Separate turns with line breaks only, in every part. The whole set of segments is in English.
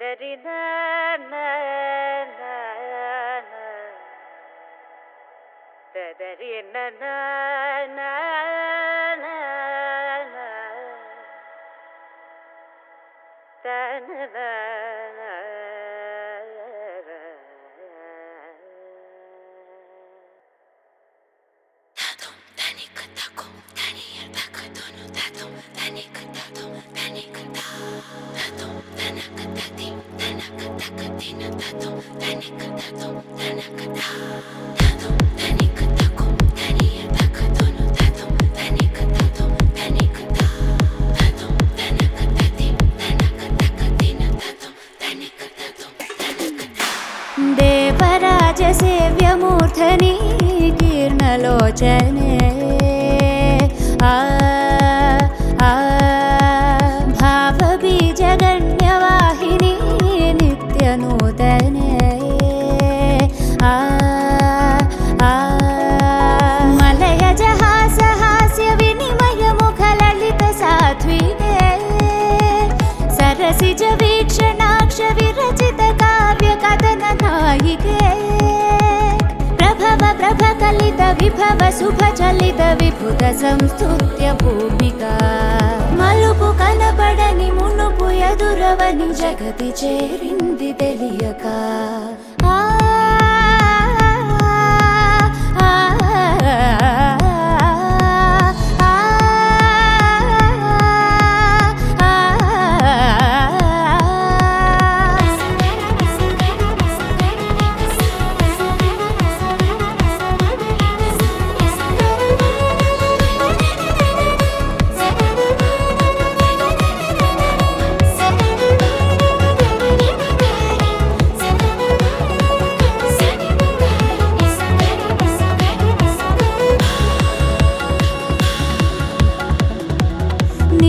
da di na na na da da di na na na na na da na na na देवराजसेव्यमूर्धनि कीर्णलोचने आ విభవ శుభ చలిత విభుత సంస్థుత్య భూమిక. మలుపు కనబడని మునుపు ఎదురవని జగతి చేరింది తెలియక.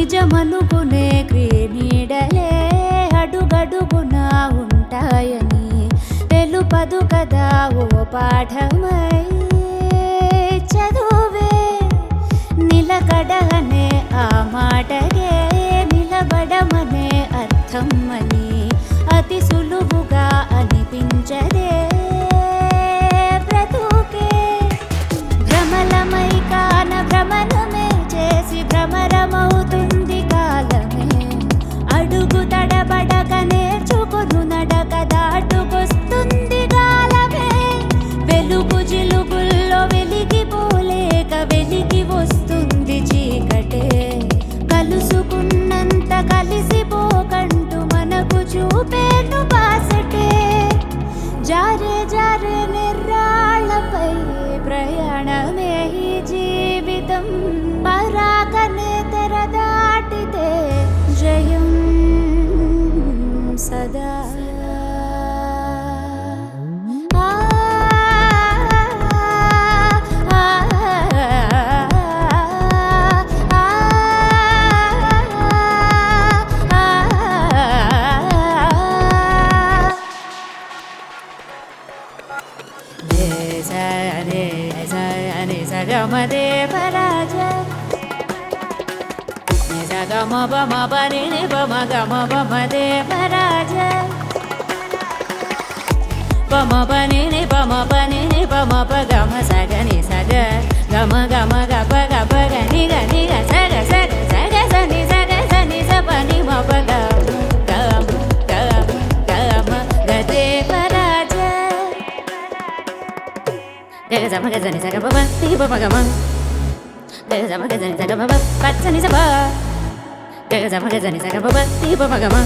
నిజమనుకునే క్రీనీడలే అడుగడుగున ఉంటాయని తెలుపదు కదా ఓ పాఠమై. దేవరాజ గమ బమ బని బమ గమ బమ దేవరాజ బమ బని బమ బని za ma ga za ni za ga ba ba ni ba ma ga ma ga za ma ga za ni za ga ba ba ba za ni za ba ga za ma ga za ni za ga ba ba ni ba ma ga ma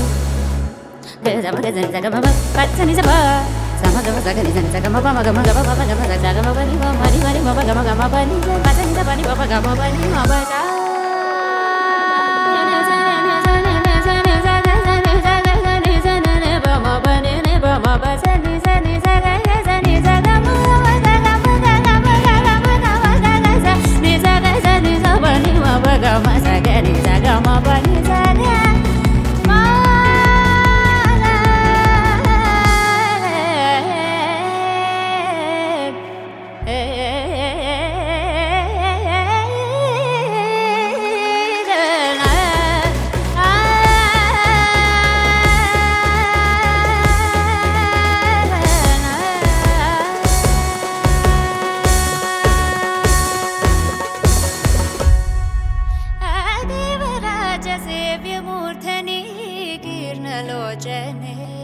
ga za ma ga za ni za ga ba ba ba za ni za ba za ma ga ma za ga ni za ni za ga ma ba ma ga ma ga ba ba ga ma za ga ma ba ni ba ma ni ba ni ba ga ma ga ma ba ni ba za ni za ba ni ba ga ma ba ni ma ba za Jenny.